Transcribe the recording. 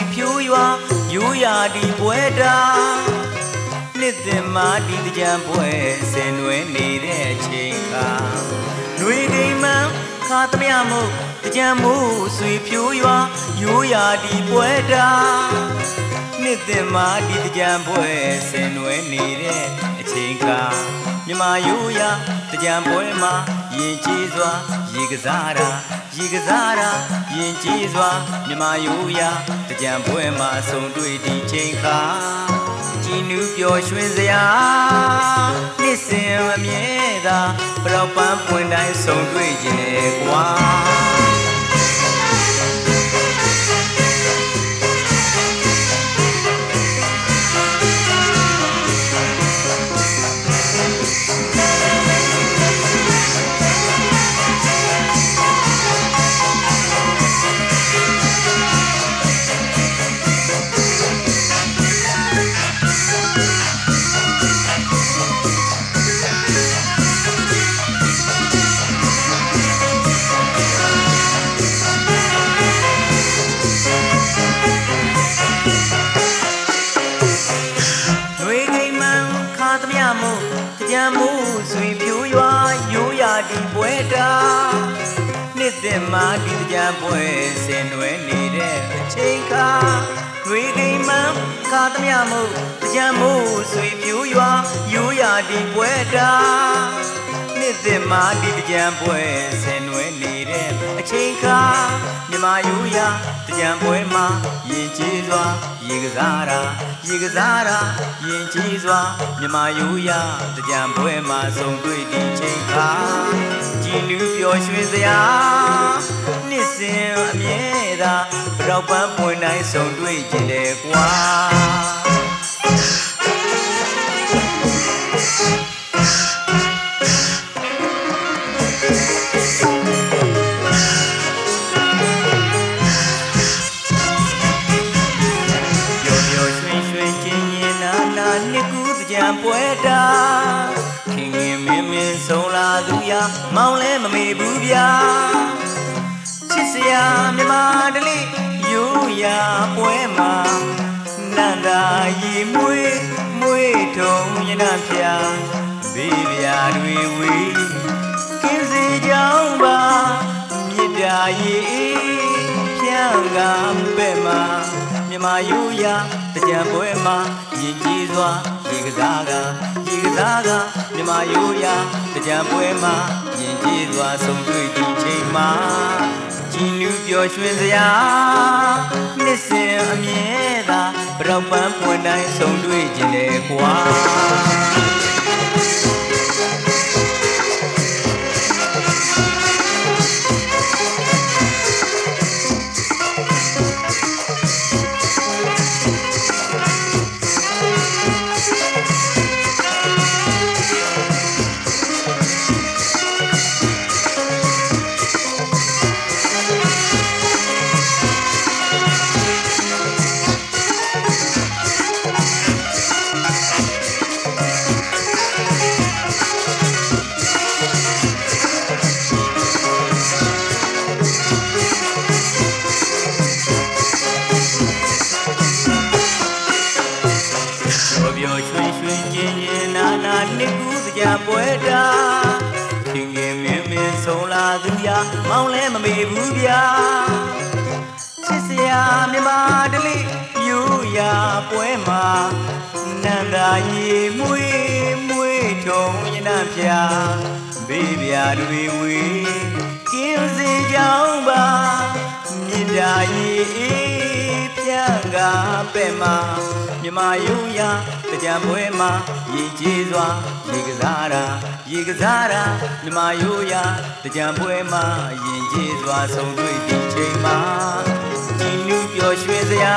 ံမိုးဆွေဖြိုးရွာရိုးရာဒီပွဲတာနှစ်သစ်မှာဒီကြံပွဲဆင်နွယ်နေတဲ့အချိန်ခါຫນွေဒိမ်မှန်ခါသမျှမို့ကြံမိုးဆွေဖြိုးရွာရိုးရာဒီပွဲတာနှစ်သစ်မှာဒီကြံပွဲဆင်နွယ်နေတဲ့အချိန်ခါမြမရိုးရာကြံပွဲမှာ ရင်ကျေးစွာရေကစားတာရေကစားတာရင်ကျေးစွာမြမရိုးရာကြံပွဲမှာဆုံတွေ့ဒီချိန်ခါကြည်နူးပျော်ရွှင်စရာနှစ်စဉ်မမြဲတာပရောက်ပန်းပွင့်တိုင်းဆုံတွေ့ခြင်းလေကွာ မျှမို့ကြံမိုးဆွေပြိုးရွာရိုးရာဒီပွဲတာနှစ်သစ်မှာဒီကြံပွဲဆင်နွယ်နေတဲ့အချိန်ခါຫນွေခိမ်မှန်ခါသမျှမို့ကြံမိုးဆွေပြိုးရွာရိုးရာဒီပွဲတာနှစ် သစ်မှာဒီကြံပွဲဆင်နွယ်နေတဲ့အချိန်ခါမြမရိုးရာကြံပွဲမှာရင်ကျေးစွာရေကစားတာရေကစားတာရင်ကြီးစွာမြမရိုးရာကြံပွဲမှာဆုံတွေ့ဒီချိန်ခါကြည်နူးပျော်ရွှင်စရာနှစ်စဉ်အမြဲတမ်းပရောက်ပန်းပွင့်တိုင်းဆုံတွေ့ကြတယ်ကွာ နာနာနှစ်ကူးကြံပွဲတာခင်ခင်မင်းမင်းဆုံးလာသူရမောင်လဲမမေဘူးဗျာချစ်စရာမြမတလေးရိုးရာပွဲမှာနန္ဒာရီမွေးမွေးထုံညနာဖြာဘေးဗျာတွေဝေးကင်းစီကြောင်းပါမြစ်တာရီဖြန့်ကပဲ့မှာမြမယူရာတကြံပွဲမှာ ရင်ကြီးစွာရေကစားကရေကစားကမြမယူရာတကြံပွဲမှာရင်ကြီးစွာဆုံတွေ့ဒီချိန်မှာကြည်နူးပျော်ရွှင်စရာနှစ်စဉ်အမြဲသာပရောက်ပန်းပွင့်တိုင်းဆုံတွေ့ခြင်းလေကွာ ပျော်ပျော်ရွှင်ရွှင်ချင်းရင်နာနာနှစ်ကူးကြပွဲတာခင်ခင်မင်းမင်းဆုံးလာသူရမောင်လဲမမေဘူးဗျာချစ်စရာမြမတလေးယူရာပွဲမှာနန္ဒာရီမွေးမွေးထုံညနာဖြာဘေးဗျာတွေဝေးကင်းစီကြောင်းပါမြစ်တာရီအေးပြန့်ကပဲ့မှာ မြမယုံရာတကြံပွဲမှာရေကြီးစွာရေကစားတာရေကစားတာမြမယုံရာတကြံပွဲမှာရင်ကြီးစွာဆုံတွေ့ဒီချိန်မှာကြည်နူးပျော်ရွှင်စရာ